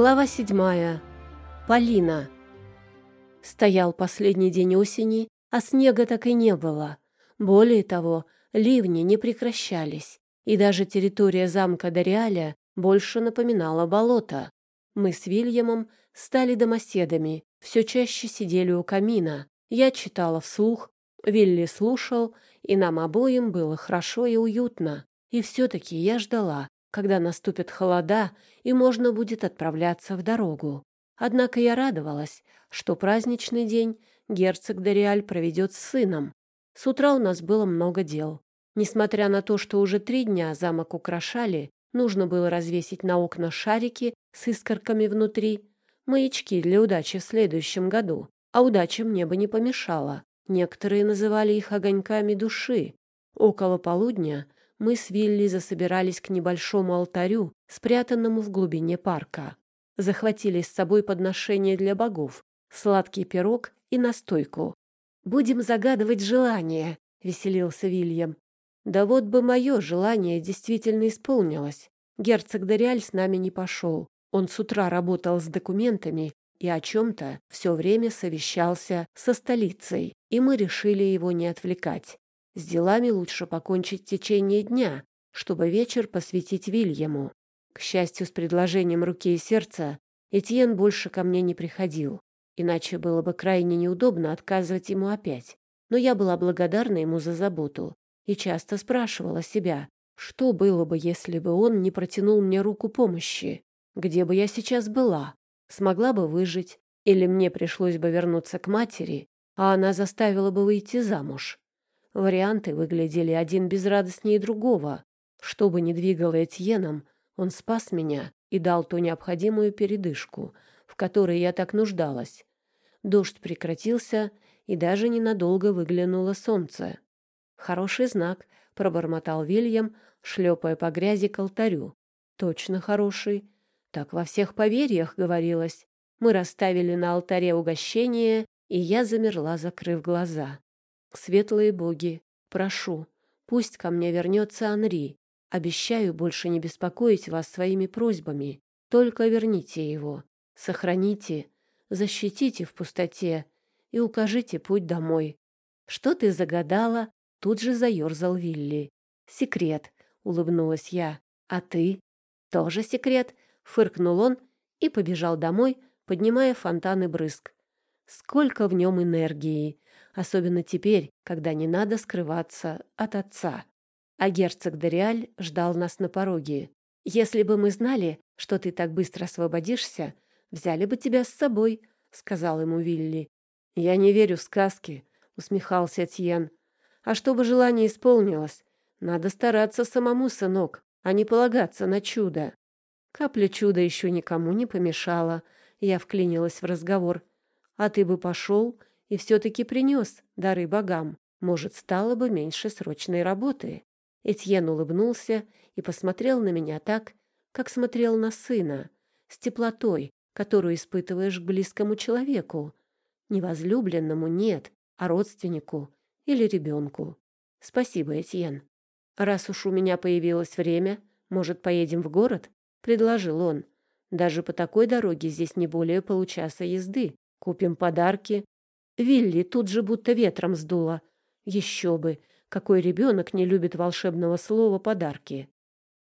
Глава седьмая. Полина. Стоял последний день осени, а снега так и не было. Более того, ливни не прекращались, и даже территория замка Дориаля больше напоминала болото. Мы с Вильямом стали домоседами, все чаще сидели у камина. Я читала вслух, Вилли слушал, и нам обоим было хорошо и уютно. И все-таки я ждала, когда наступят холода и можно будет отправляться в дорогу. Однако я радовалась, что праздничный день герцог Дориаль проведет с сыном. С утра у нас было много дел. Несмотря на то, что уже три дня замок украшали, нужно было развесить на окна шарики с искорками внутри, маячки для удачи в следующем году. А удача мне бы не помешала. Некоторые называли их огоньками души. Около полудня мы с Вилли засобирались к небольшому алтарю, спрятанному в глубине парка. Захватили с собой подношения для богов, сладкий пирог и настойку. «Будем загадывать желание», — веселился Вильям. «Да вот бы мое желание действительно исполнилось. Герцог Дориаль с нами не пошел. Он с утра работал с документами и о чем-то все время совещался со столицей, и мы решили его не отвлекать. С делами лучше покончить в течение дня, чтобы вечер посвятить Вильяму. К счастью, с предложением руки и сердца Этьен больше ко мне не приходил, иначе было бы крайне неудобно отказывать ему опять. Но я была благодарна ему за заботу и часто спрашивала себя, что было бы, если бы он не протянул мне руку помощи, где бы я сейчас была, смогла бы выжить, или мне пришлось бы вернуться к матери, а она заставила бы выйти замуж. Варианты выглядели один безрадостнее другого. Что бы ни двигало Этьеном, он спас меня и дал ту необходимую передышку, в которой я так нуждалась. Дождь прекратился, и даже ненадолго выглянуло солнце. «Хороший знак», — пробормотал Вильям, шлепая по грязи к алтарю. «Точно хороший. Так во всех поверьях говорилось. Мы расставили на алтаре угощение, и я замерла, закрыв глаза. Светлые боги, прошу, пусть ко мне вернется Анри. Обещаю больше не беспокоить вас своими просьбами. Только верните его, сохраните, защитите в пустоте и укажите путь домой. Что ты загадала? Тут же заерзал Вилли. Секрет, улыбнулась я. А ты? Тоже секрет, фыркнул он и побежал домой, поднимая фонтаны брызг. Сколько в нем энергии! Особенно теперь, когда не надо скрываться от отца. А герцог Дориаль ждал нас на пороге. «Если бы мы знали, что ты так быстро освободишься, взяли бы тебя с собой», — сказал ему Вилли. «Я не верю в сказки», — усмехался Тьен. «А чтобы желание исполнилось, надо стараться самому, сынок, а не полагаться на чудо». Капля чуда еще никому не помешала. Я вклинилась в разговор. «А ты бы пошел и все-таки принес дары богам. Может, стало бы меньше срочной работы. Этьен улыбнулся и посмотрел на меня так, как смотрел на сына, с теплотой, которую испытываешь к близкому человеку. Не возлюбленному нет, а родственнику или ребенку. Спасибо, Этьен. Раз уж у меня появилось время, может, поедем в город? Предложил он. Даже по такой дороге здесь не более получаса езды. Купим подарки, Вилли тут же будто ветром сдуло. Еще бы, какой ребенок не любит волшебного слова подарки.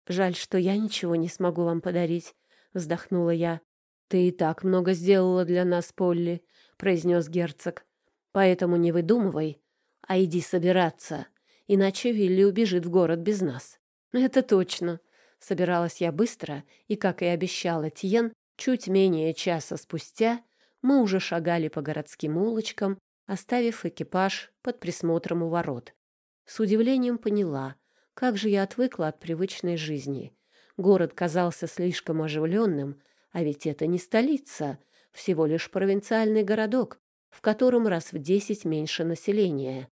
Жаль, что я ничего не смогу вам подарить, вздохнула я. Ты и так много сделала для нас, Полли, произнес герцог. Поэтому не выдумывай, а иди собираться, иначе Вилли убежит в город без нас. Это точно. Собиралась я быстро, и, как и обещала Тиен, чуть менее часа спустя мы уже шагали по городским улочкам, оставив экипаж под присмотром у ворот. С удивлением поняла, как же я отвыкла от привычной жизни. Город казался слишком оживленным, а ведь это не столица, всего лишь провинциальный городок, в котором раз в десять меньше населения.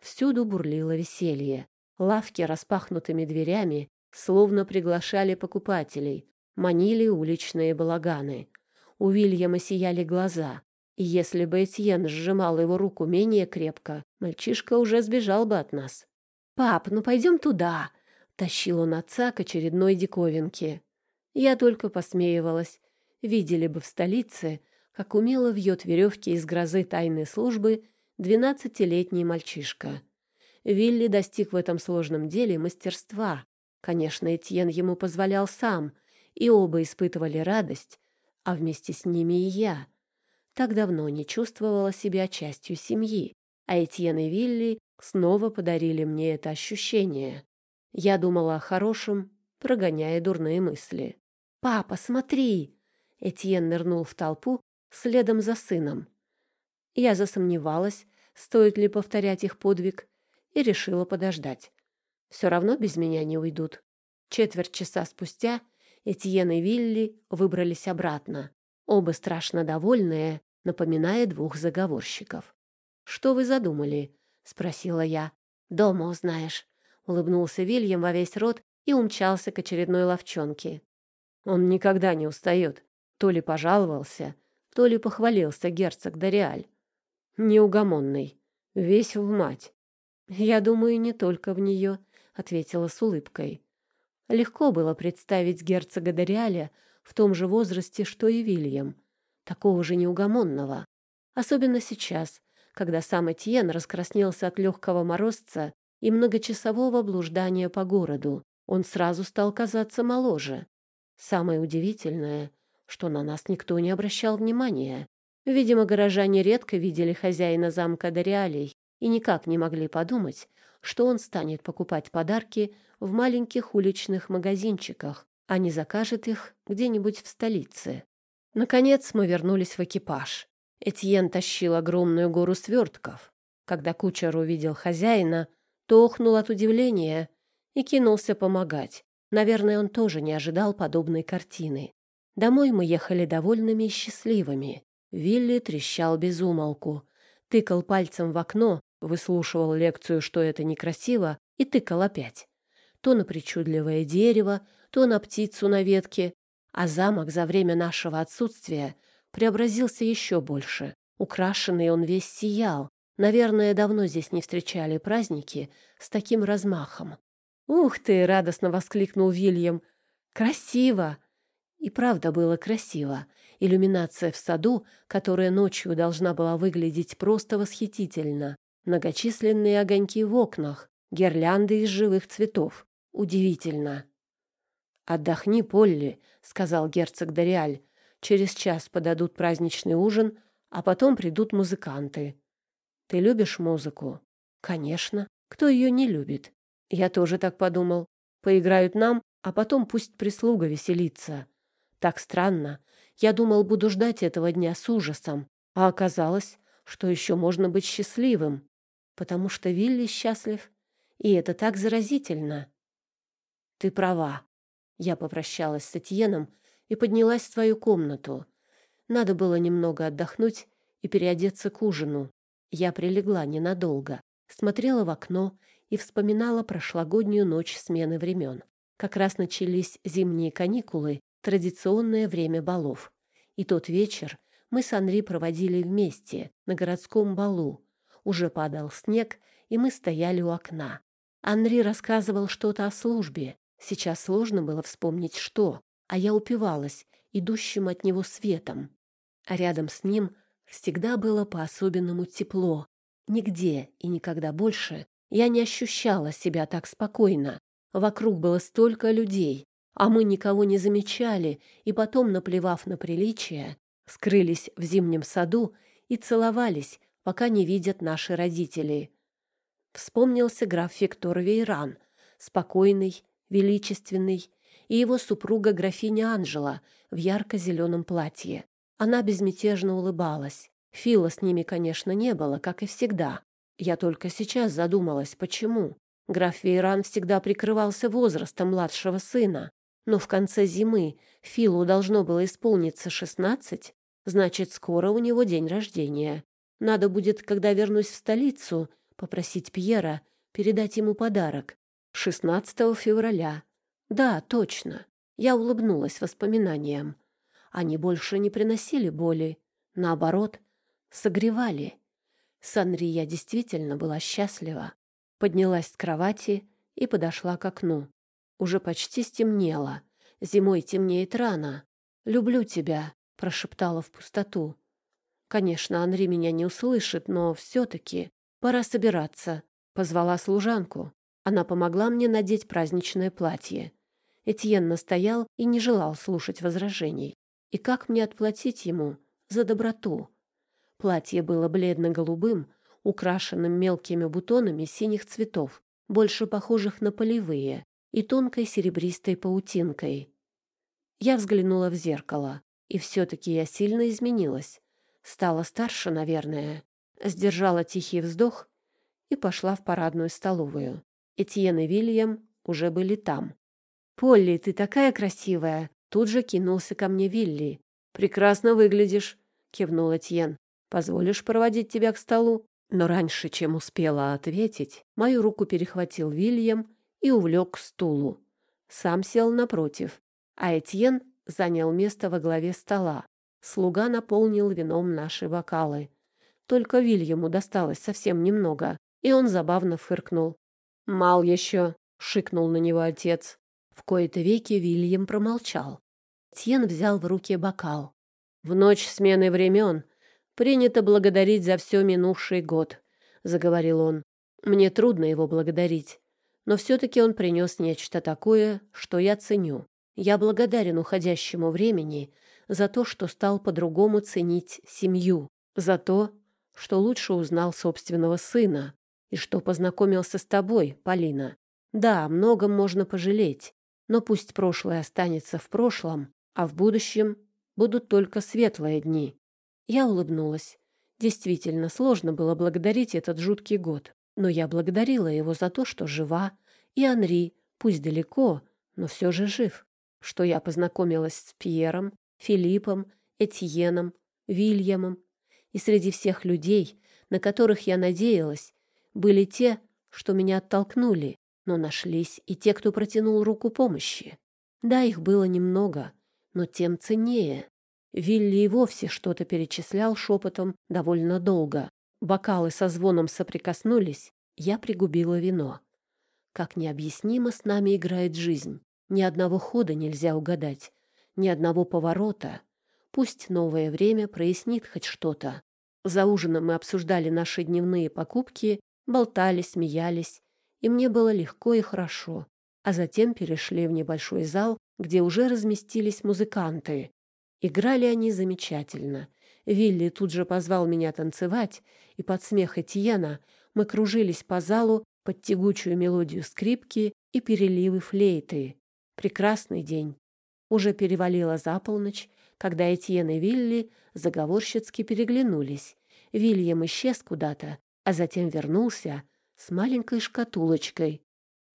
Всюду бурлило веселье. Лавки распахнутыми дверями словно приглашали покупателей, манили уличные балаганы. У Вильяма сияли глаза, и если бы Этьен сжимал его руку менее крепко, мальчишка уже сбежал бы от нас. «Пап, ну пойдем туда!» — тащил он отца к очередной диковинке. Я только посмеивалась. видели бы в столице, как умело вьет веревки из грозы тайной службы двенадцатилетний мальчишка. Вилли достиг в этом сложном деле мастерства. Конечно, Этьен ему позволял сам, и оба испытывали радость, а вместе с ними и я. Так давно не чувствовала себя частью семьи, а Этьен и Вилли снова подарили мне это ощущение. Я думала о хорошем, прогоняя дурные мысли. «Папа, смотри!» Этьен нырнул в толпу следом за сыном. Я засомневалась, стоит ли повторять их подвиг, и решила подождать. Все равно без меня не уйдут. Четверть часа спустя Этьен и Вилли выбрались обратно, оба страшно довольные, напоминая двух заговорщиков. «Что вы задумали?» — спросила я. «Дома узнаешь», — улыбнулся Вильям во весь рот и умчался к очередной ловчонке. Он никогда не устает. То ли пожаловался, то ли похвалился герцог Дориаль. Неугомонный, весь в мать. «Я думаю, не только в нее», — ответила с улыбкой. Легко было представить герцога Дориаля в том же возрасте, что и Вильям, такого же неугомонного. Особенно сейчас, когда сам Этьен раскраснелся от легкого морозца и многочасового блуждания по городу. Он сразу стал казаться моложе. Самое удивительное, что на нас никто не обращал внимания. Видимо, горожане редко видели хозяина замка Дориалей и никак не могли подумать, что он станет покупать подарки в маленьких уличных магазинчиках, а не закажет их где-нибудь в столице. Наконец мы вернулись в экипаж. Этьен тащил огромную гору свертков. Когда кучер увидел хозяина, то охнул от удивления и кинулся помогать. Наверное, он тоже не ожидал подобной картины. Домой мы ехали довольными и счастливыми. Вилли трещал без умолку, тыкал пальцем в окно, выслушивал лекцию, что это некрасиво, и тыкал опять. То на причудливое дерево, то на птицу на ветке, а замок за время нашего отсутствия преобразился еще больше. Украшенный он весь сиял. Наверное, давно здесь не встречали праздники с таким размахом. «Ух ты!» — радостно воскликнул Вильям. «Красиво!» И правда было красиво. Иллюминация в саду, которая ночью должна была выглядеть просто восхитительно. Многочисленные огоньки в окнах, гирлянды из живых цветов. Удивительно. «Отдохни, Полли», — сказал герцог Дориаль. «Через час подадут праздничный ужин, а потом придут музыканты. Ты любишь музыку?» «Конечно. Кто ее не любит?» Я тоже так подумал. Поиграют нам, а потом пусть прислуга веселится. Так странно. Я думал, буду ждать этого дня с ужасом. А оказалось, что еще можно быть счастливым. Потому что Вилли счастлив. И это так заразительно. Ты права. Я попрощалась с Этьеном и поднялась в свою комнату. Надо было немного отдохнуть и переодеться к ужину. Я прилегла ненадолго, смотрела в окно и вспоминала прошлогоднюю ночь смены времен. Как раз начались зимние каникулы, традиционное время балов. И тот вечер мы с Анри проводили вместе на городском балу. Уже падал снег, и мы стояли у окна. Анри рассказывал что-то о службе. Сейчас сложно было вспомнить, что, а я упивалась идущим от него светом. А рядом с ним всегда было по-особенному тепло. Нигде и никогда больше я не ощущала себя так спокойно. Вокруг было столько людей, а мы никого не замечали, и потом, наплевав на приличие, скрылись в зимнем саду и целовались, пока не видят наши родители. Вспомнился граф Вейран, спокойный, величественный, и его супруга графиня Анжела в ярко-зеленом платье. Она безмятежно улыбалась. Фила с ними, конечно, не было, как и всегда. Я только сейчас задумалась, почему. Граф Вейран всегда прикрывался возрастом младшего сына, но в конце зимы Филу должно было исполниться шестнадцать, значит, скоро у него день рождения. Надо будет, когда вернусь в столицу, попросить Пьера передать ему подарок. 16 февраля. Да, точно. Я улыбнулась воспоминаниям. Они больше не приносили боли. Наоборот, согревали. С я действительно была счастлива. Поднялась с кровати и подошла к окну. Уже почти стемнело. Зимой темнеет рано. «Люблю тебя», — прошептала в пустоту. Конечно, Анри меня не услышит, но все-таки пора собираться. Позвала служанку. Она помогла мне надеть праздничное платье. Этьен настоял и не желал слушать возражений. И как мне отплатить ему за доброту? Платье было бледно-голубым, украшенным мелкими бутонами синих цветов, больше похожих на полевые, и тонкой серебристой паутинкой. Я взглянула в зеркало, и все-таки я сильно изменилась. Стала старше, наверное. Сдержала тихий вздох и пошла в парадную столовую. Этьен и Вильям уже были там. «Полли, ты такая красивая!» Тут же кинулся ко мне Вилли. «Прекрасно выглядишь», — кивнул Этьен. «Позволишь проводить тебя к столу?» Но раньше, чем успела ответить, мою руку перехватил Вильям и увлек к стулу. Сам сел напротив, а Этьен занял место во главе стола. Слуга наполнил вином наши бокалы. Только Вильяму досталось совсем немного, и он забавно фыркнул. «Мал еще!» — шикнул на него отец. В кои-то веки Вильям промолчал. Тьен взял в руки бокал. «В ночь смены времен принято благодарить за все минувший год», — заговорил он. «Мне трудно его благодарить, но все-таки он принес нечто такое, что я ценю. Я благодарен уходящему времени за то, что стал по-другому ценить семью, за то, что лучше узнал собственного сына и что познакомился с тобой, Полина. Да, о многом можно пожалеть, но пусть прошлое останется в прошлом, а в будущем будут только светлые дни. Я улыбнулась. Действительно, сложно было благодарить этот жуткий год, но я благодарила его за то, что жива, и Анри, пусть далеко, но все же жив, что я познакомилась с Пьером, Филиппом, Этьеном, Вильямом. И среди всех людей, на которых я надеялась, были те, что меня оттолкнули, но нашлись и те, кто протянул руку помощи. Да, их было немного, но тем ценнее. Вилли и вовсе что-то перечислял шепотом довольно долго. Бокалы со звоном соприкоснулись, я пригубила вино. Как необъяснимо с нами играет жизнь. Ни одного хода нельзя угадать ни одного поворота. Пусть новое время прояснит хоть что-то. За ужином мы обсуждали наши дневные покупки, болтали, смеялись, и мне было легко и хорошо. А затем перешли в небольшой зал, где уже разместились музыканты. Играли они замечательно. Вилли тут же позвал меня танцевать, и под смех Этьена мы кружились по залу под тягучую мелодию скрипки и переливы флейты. Прекрасный день. Уже перевалило за полночь, когда Этьен и Вилли заговорщицки переглянулись. Вильям исчез куда-то, а затем вернулся с маленькой шкатулочкой.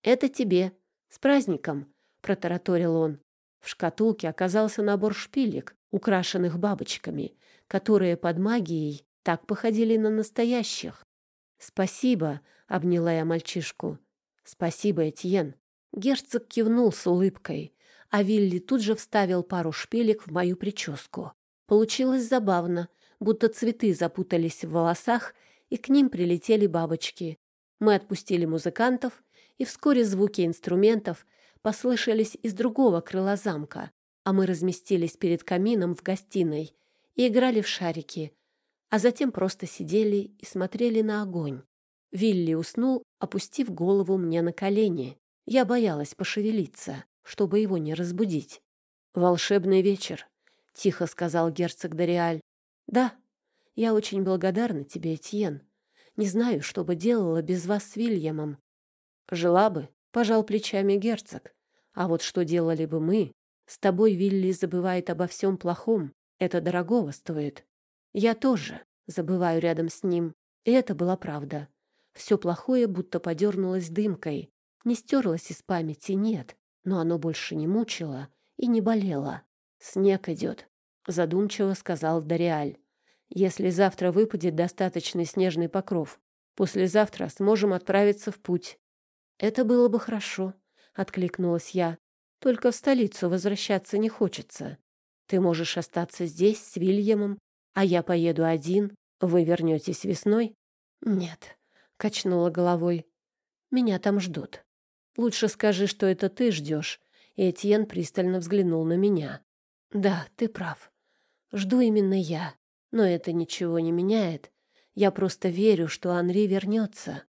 «Это тебе. С праздником!» — протараторил он. В шкатулке оказался набор шпилек, украшенных бабочками, которые под магией так походили на настоящих. «Спасибо!» — обняла я мальчишку. «Спасибо, Этьен!» Герцог кивнул с улыбкой, а Вилли тут же вставил пару шпилек в мою прическу. Получилось забавно, будто цветы запутались в волосах, и к ним прилетели бабочки. Мы отпустили музыкантов, и вскоре звуки инструментов послышались из другого крыла замка, а мы разместились перед камином в гостиной и играли в шарики, а затем просто сидели и смотрели на огонь. Вилли уснул, опустив голову мне на колени. Я боялась пошевелиться чтобы его не разбудить. «Волшебный вечер», — тихо сказал герцог Дориаль. «Да, я очень благодарна тебе, Этьен. Не знаю, что бы делала без вас с Вильямом». «Жила бы», — пожал плечами герцог. «А вот что делали бы мы? С тобой Вилли забывает обо всем плохом. Это дорогого стоит. Я тоже забываю рядом с ним. И это была правда. Все плохое будто подернулось дымкой. Не стерлось из памяти, нет но оно больше не мучило и не болело. «Снег идет», — задумчиво сказал Дориаль. «Если завтра выпадет достаточный снежный покров, послезавтра сможем отправиться в путь». «Это было бы хорошо», — откликнулась я. «Только в столицу возвращаться не хочется. Ты можешь остаться здесь с Вильямом, а я поеду один. Вы вернетесь весной?» «Нет», — качнула головой. «Меня там ждут». Лучше скажи, что это ты ждешь. Этьен пристально взглянул на меня. Да, ты прав. Жду именно я. Но это ничего не меняет. Я просто верю, что Анри вернется.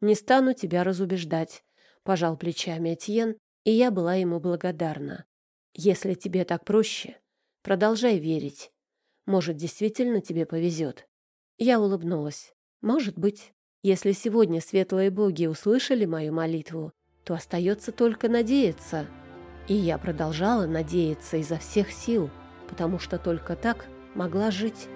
Не стану тебя разубеждать, пожал плечами Этьен, и я была ему благодарна. Если тебе так проще, продолжай верить. Может, действительно тебе повезет. Я улыбнулась. Может быть. Если сегодня светлые боги услышали мою молитву, то остается только надеяться. И я продолжала надеяться изо всех сил, потому что только так могла жить.